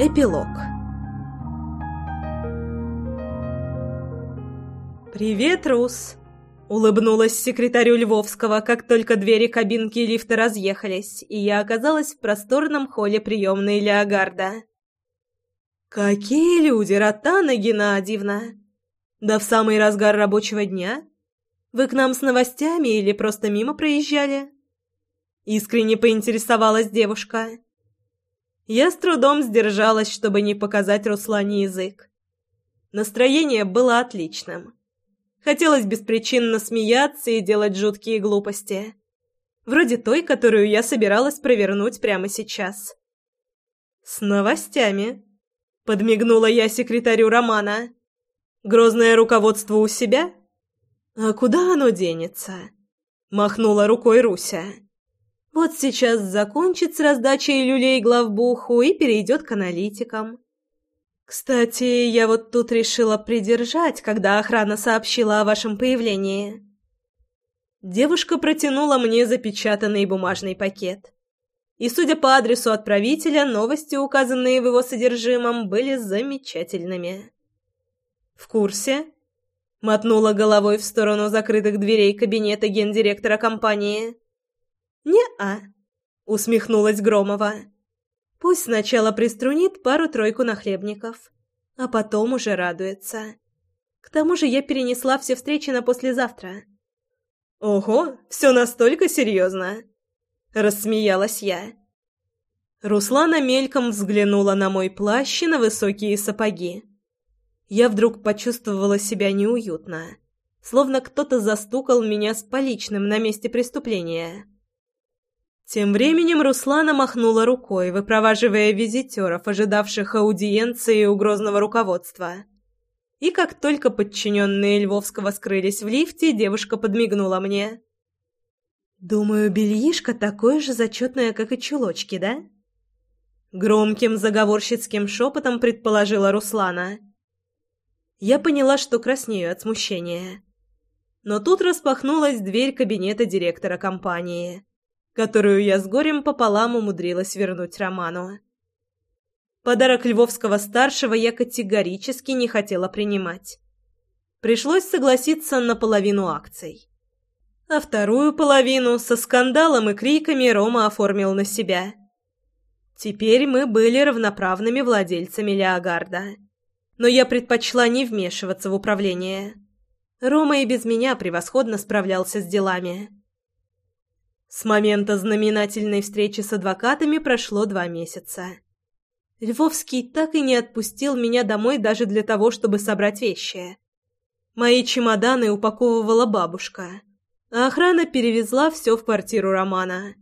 Эпилог «Привет, Рус!» — улыбнулась секретарю Львовского, как только двери кабинки лифта разъехались, и я оказалась в просторном холле приемной Леогарда. «Какие люди, Ротана Геннадьевна! Да в самый разгар рабочего дня? Вы к нам с новостями или просто мимо проезжали?» Искренне поинтересовалась девушка. Я с трудом сдержалась, чтобы не показать Руслане язык. Настроение было отличным. Хотелось беспричинно смеяться и делать жуткие глупости. Вроде той, которую я собиралась провернуть прямо сейчас. «С новостями», — подмигнула я секретарю Романа. «Грозное руководство у себя?» «А куда оно денется?» — махнула рукой Руся. Вот сейчас закончит с раздачей люлей главбуху и перейдет к аналитикам. Кстати, я вот тут решила придержать, когда охрана сообщила о вашем появлении. Девушка протянула мне запечатанный бумажный пакет. И, судя по адресу отправителя, новости, указанные в его содержимом, были замечательными. «В курсе?» — мотнула головой в сторону закрытых дверей кабинета гендиректора компании. «Не-а», — усмехнулась Громова. «Пусть сначала приструнит пару-тройку нахлебников, а потом уже радуется. К тому же я перенесла все встречи на послезавтра». «Ого, все настолько серьезно!» — рассмеялась я. Руслана мельком взглянула на мой плащ и на высокие сапоги. Я вдруг почувствовала себя неуютно, словно кто-то застукал меня с поличным на месте преступления. Тем временем Руслана махнула рукой, выпроваживая визитеров, ожидавших аудиенции у грозного руководства. И как только подчиненные Львовского скрылись в лифте, девушка подмигнула мне. «Думаю, бельишко такое же зачетное, как и чулочки, да?» Громким заговорщицким шепотом предположила Руслана. Я поняла, что краснею от смущения. Но тут распахнулась дверь кабинета директора компании которую я с горем пополам умудрилась вернуть Роману. Подарок Львовского-старшего я категорически не хотела принимать. Пришлось согласиться на половину акций. А вторую половину со скандалом и криками Рома оформил на себя. Теперь мы были равноправными владельцами Леогарда. Но я предпочла не вмешиваться в управление. Рома и без меня превосходно справлялся с делами. С момента знаменательной встречи с адвокатами прошло два месяца. Львовский так и не отпустил меня домой даже для того, чтобы собрать вещи. Мои чемоданы упаковывала бабушка, а охрана перевезла все в квартиру Романа.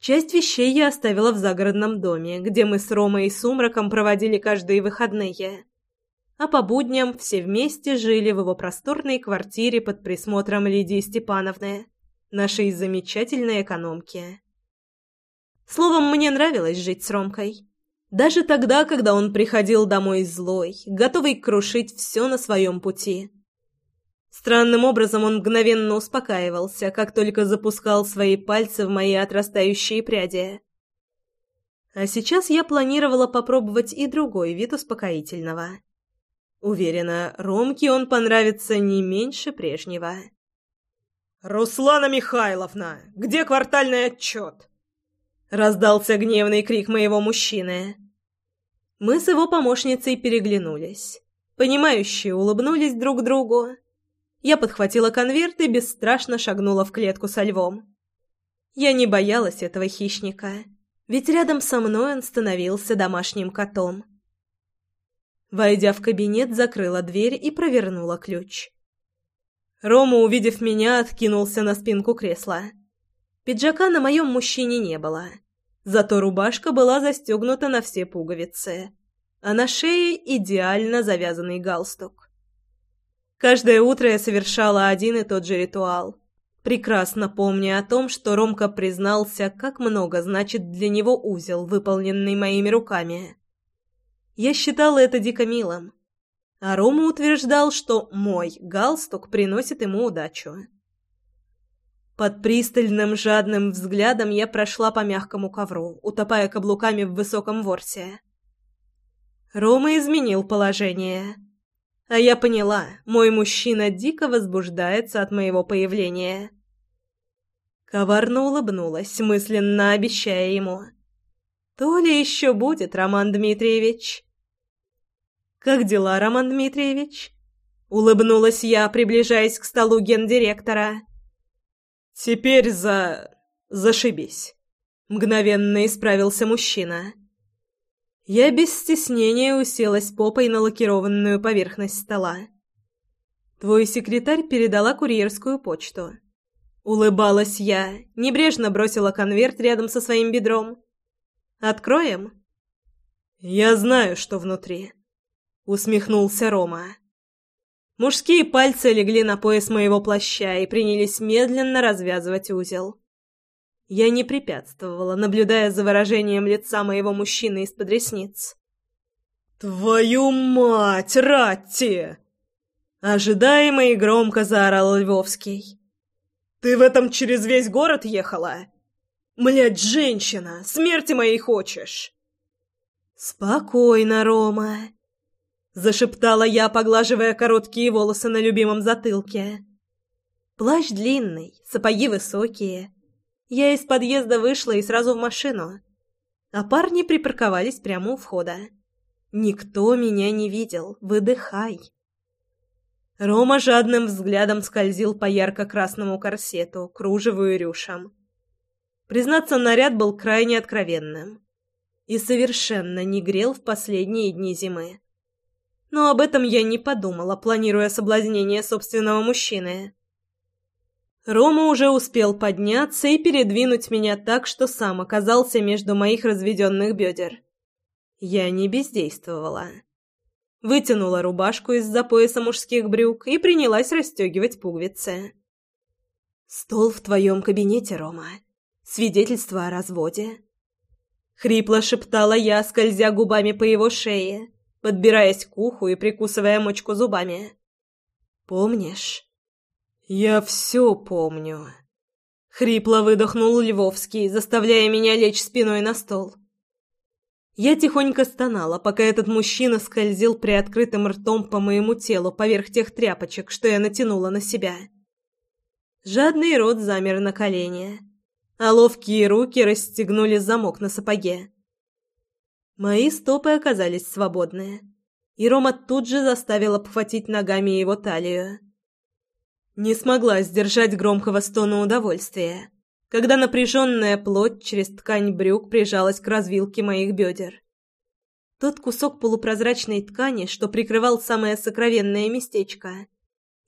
Часть вещей я оставила в загородном доме, где мы с Ромой и Сумраком проводили каждые выходные. А по будням все вместе жили в его просторной квартире под присмотром Лидии Степановны нашей замечательной экономки. Словом, мне нравилось жить с Ромкой. Даже тогда, когда он приходил домой злой, готовый крушить все на своем пути. Странным образом он мгновенно успокаивался, как только запускал свои пальцы в мои отрастающие пряди. А сейчас я планировала попробовать и другой вид успокоительного. Уверена, Ромке он понравится не меньше прежнего. «Руслана Михайловна, где квартальный отчет?» Раздался гневный крик моего мужчины. Мы с его помощницей переглянулись. Понимающие улыбнулись друг другу. Я подхватила конверт и бесстрашно шагнула в клетку со львом. Я не боялась этого хищника, ведь рядом со мной он становился домашним котом. Войдя в кабинет, закрыла дверь и провернула ключ. Рома, увидев меня, откинулся на спинку кресла. Пиджака на моем мужчине не было. Зато рубашка была застегнута на все пуговицы, а на шее идеально завязанный галстук. Каждое утро я совершала один и тот же ритуал, прекрасно помня о том, что Ромка признался, как много значит для него узел, выполненный моими руками. Я считала это дико милым а Рома утверждал, что мой галстук приносит ему удачу. Под пристальным жадным взглядом я прошла по мягкому ковру, утопая каблуками в высоком ворсе. Рома изменил положение. А я поняла, мой мужчина дико возбуждается от моего появления. Коварно улыбнулась, мысленно обещая ему. «То ли еще будет, Роман Дмитриевич?» «Как дела, Роман Дмитриевич?» Улыбнулась я, приближаясь к столу гендиректора. «Теперь за... зашибись», — мгновенно исправился мужчина. Я без стеснения уселась попой на лакированную поверхность стола. «Твой секретарь передала курьерскую почту». Улыбалась я, небрежно бросила конверт рядом со своим бедром. «Откроем?» «Я знаю, что внутри», — усмехнулся Рома. Мужские пальцы легли на пояс моего плаща и принялись медленно развязывать узел. Я не препятствовала, наблюдая за выражением лица моего мужчины из-под ресниц. «Твою мать, Ратти!» Ожидаемо и громко заорал Львовский. «Ты в этом через весь город ехала? Млядь, женщина, смерти моей хочешь?» «Спокойно, Рома», — зашептала я, поглаживая короткие волосы на любимом затылке. «Плащ длинный, сапоги высокие». Я из подъезда вышла и сразу в машину. А парни припарковались прямо у входа. Никто меня не видел. Выдыхай. Рома жадным взглядом скользил по ярко-красному корсету, кружеву и рюшам. Признаться, наряд был крайне откровенным. И совершенно не грел в последние дни зимы. Но об этом я не подумала, планируя соблазнение собственного мужчины. Рома уже успел подняться и передвинуть меня так, что сам оказался между моих разведенных бедер. Я не бездействовала. Вытянула рубашку из-за пояса мужских брюк и принялась расстегивать пуговицы. «Стол в твоем кабинете, Рома. Свидетельство о разводе». Хрипло шептала я, скользя губами по его шее, подбираясь к уху и прикусывая мочку зубами. «Помнишь?» «Я все помню», — хрипло выдохнул Львовский, заставляя меня лечь спиной на стол. Я тихонько стонала, пока этот мужчина скользил приоткрытым ртом по моему телу поверх тех тряпочек, что я натянула на себя. Жадный рот замер на колене, а ловкие руки расстегнули замок на сапоге. Мои стопы оказались свободны, и Рома тут же заставил обхватить ногами его талию. Не смогла сдержать громкого стона удовольствия, когда напряженная плоть через ткань брюк прижалась к развилке моих бедер. Тот кусок полупрозрачной ткани, что прикрывал самое сокровенное местечко,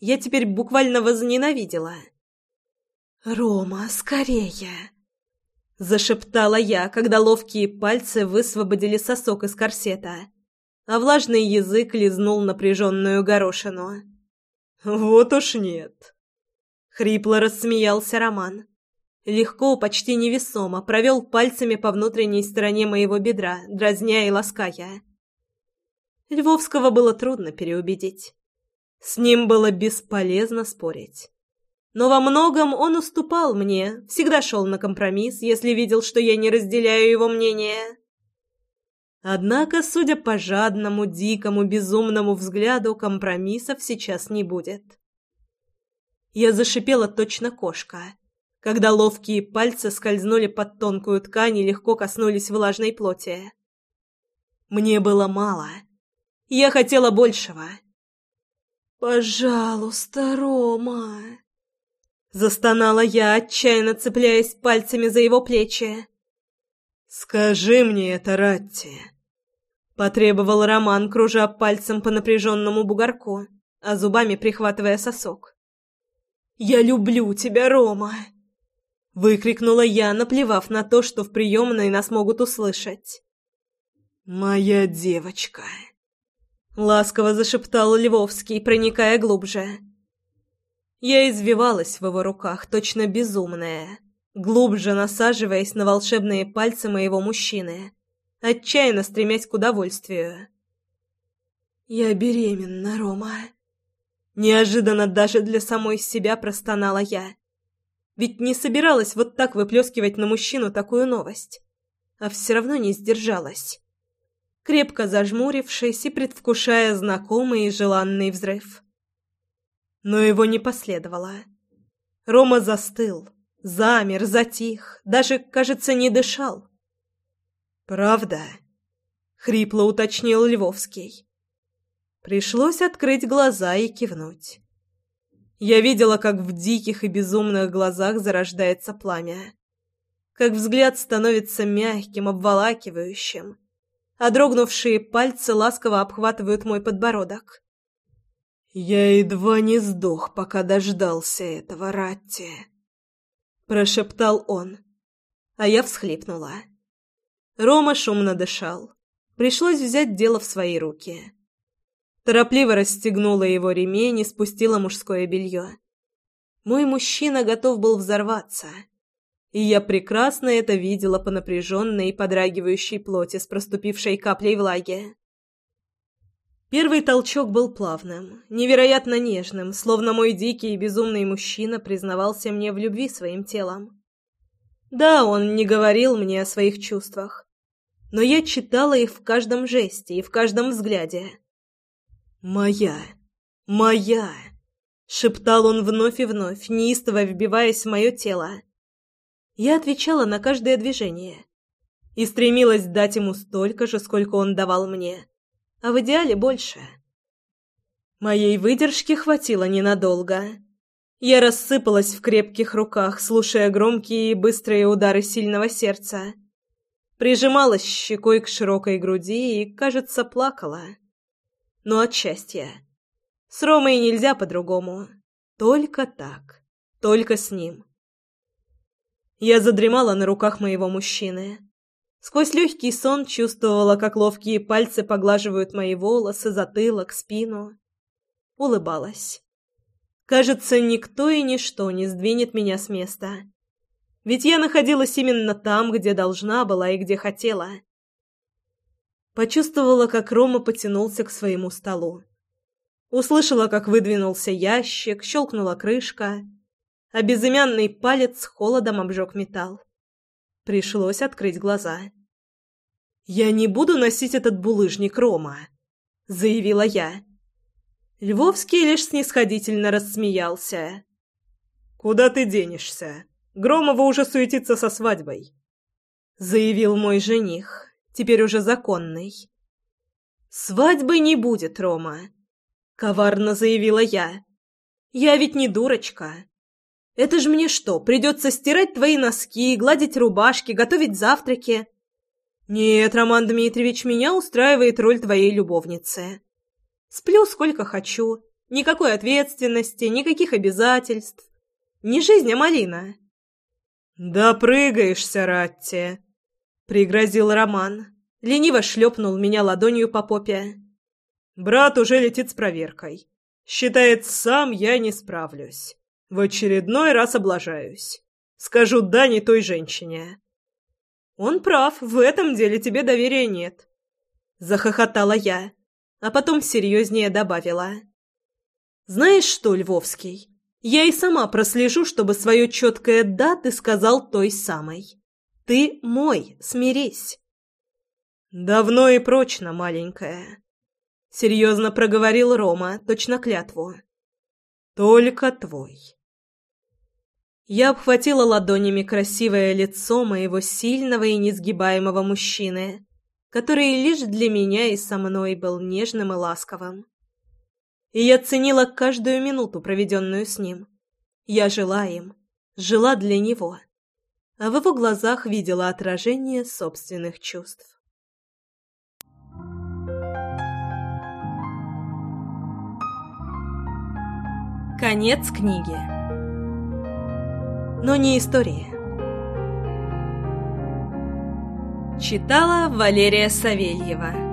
я теперь буквально возненавидела. «Рома, скорее!» Зашептала я, когда ловкие пальцы высвободили сосок из корсета, а влажный язык лизнул напряженную горошину. «Вот уж нет!» Хрипло рассмеялся Роман. Легко, почти невесомо, провел пальцами по внутренней стороне моего бедра, дразня и лаская. Львовского было трудно переубедить. С ним было бесполезно спорить. Но во многом он уступал мне, всегда шел на компромисс, если видел, что я не разделяю его мнение. Однако, судя по жадному, дикому, безумному взгляду, компромиссов сейчас не будет. Я зашипела точно кошка, когда ловкие пальцы скользнули под тонкую ткань и легко коснулись влажной плоти. Мне было мало. Я хотела большего. «Пожалуйста, Рома!» Застонала я, отчаянно цепляясь пальцами за его плечи. «Скажи мне это, Ратти!» Потребовал Роман, кружа пальцем по напряженному бугорку, а зубами прихватывая сосок. «Я люблю тебя, Рома!» Выкрикнула я, наплевав на то, что в приемной нас могут услышать. «Моя девочка!» Ласково зашептал Львовский, проникая глубже. Я извивалась в его руках, точно безумная, глубже насаживаясь на волшебные пальцы моего мужчины отчаянно стремясь к удовольствию. «Я беременна, Рома!» Неожиданно даже для самой себя простонала я. Ведь не собиралась вот так выплескивать на мужчину такую новость. А все равно не сдержалась. крепко зажмурившись и предвкушая знакомый и желанный взрыв. Но его не последовало. Рома застыл, замер, затих, даже, кажется, не дышал. «Правда?» — хрипло уточнил Львовский. Пришлось открыть глаза и кивнуть. Я видела, как в диких и безумных глазах зарождается пламя. Как взгляд становится мягким, обволакивающим, а дрогнувшие пальцы ласково обхватывают мой подбородок. «Я едва не сдох, пока дождался этого, Ратти», — прошептал он, а я всхлипнула. Рома шумно дышал. Пришлось взять дело в свои руки. Торопливо расстегнула его ремень и спустила мужское белье. Мой мужчина готов был взорваться. И я прекрасно это видела по напряженной и подрагивающей плоти с проступившей каплей влаги. Первый толчок был плавным, невероятно нежным, словно мой дикий и безумный мужчина признавался мне в любви своим телом. Да, он не говорил мне о своих чувствах, но я читала их в каждом жесте и в каждом взгляде. «Моя! Моя!» — шептал он вновь и вновь, неистово вбиваясь в мое тело. Я отвечала на каждое движение и стремилась дать ему столько же, сколько он давал мне, а в идеале больше. Моей выдержки хватило ненадолго. Я рассыпалась в крепких руках, слушая громкие и быстрые удары сильного сердца. Прижималась щекой к широкой груди и, кажется, плакала но от счастья. С Ромой нельзя по-другому. Только так. Только с ним. Я задремала на руках моего мужчины. Сквозь легкий сон чувствовала, как ловкие пальцы поглаживают мои волосы, затылок, спину. Улыбалась. Кажется, никто и ничто не сдвинет меня с места. Ведь я находилась именно там, где должна была и где хотела. Почувствовала, как Рома потянулся к своему столу. Услышала, как выдвинулся ящик, щелкнула крышка, а безымянный палец холодом обжег металл. Пришлось открыть глаза. «Я не буду носить этот булыжник, Рома», — заявила я. Львовский лишь снисходительно рассмеялся. «Куда ты денешься? Громова уже суетится со свадьбой», — заявил мой жених теперь уже законный. «Свадьбы не будет, Рома», — коварно заявила я. «Я ведь не дурочка. Это ж мне что, придется стирать твои носки, гладить рубашки, готовить завтраки?» «Нет, Роман Дмитриевич, меня устраивает роль твоей любовницы. Сплю сколько хочу, никакой ответственности, никаких обязательств. Не жизнь, а малина». «Да прыгаешься, Ратти!» пригрозил Роман. Лениво шлепнул меня ладонью по попе. Брат уже летит с проверкой. Считает, сам я не справлюсь. В очередной раз облажаюсь. Скажу «да» не той женщине. Он прав, в этом деле тебе доверия нет. Захохотала я, а потом серьезнее добавила. Знаешь что, Львовский, я и сама прослежу, чтобы свое четкое «да» ты сказал той самой. Ты мой, смирись. Давно и прочно, маленькая. Серьезно проговорил Рома, точно клятву. Только твой. Я обхватила ладонями красивое лицо моего сильного и несгибаемого мужчины, который лишь для меня и со мной был нежным и ласковым. И я ценила каждую минуту, проведенную с ним. Я жила им, жила для него а в его глазах видела отражение собственных чувств. Конец книги. Но не история. Читала Валерия Савельева.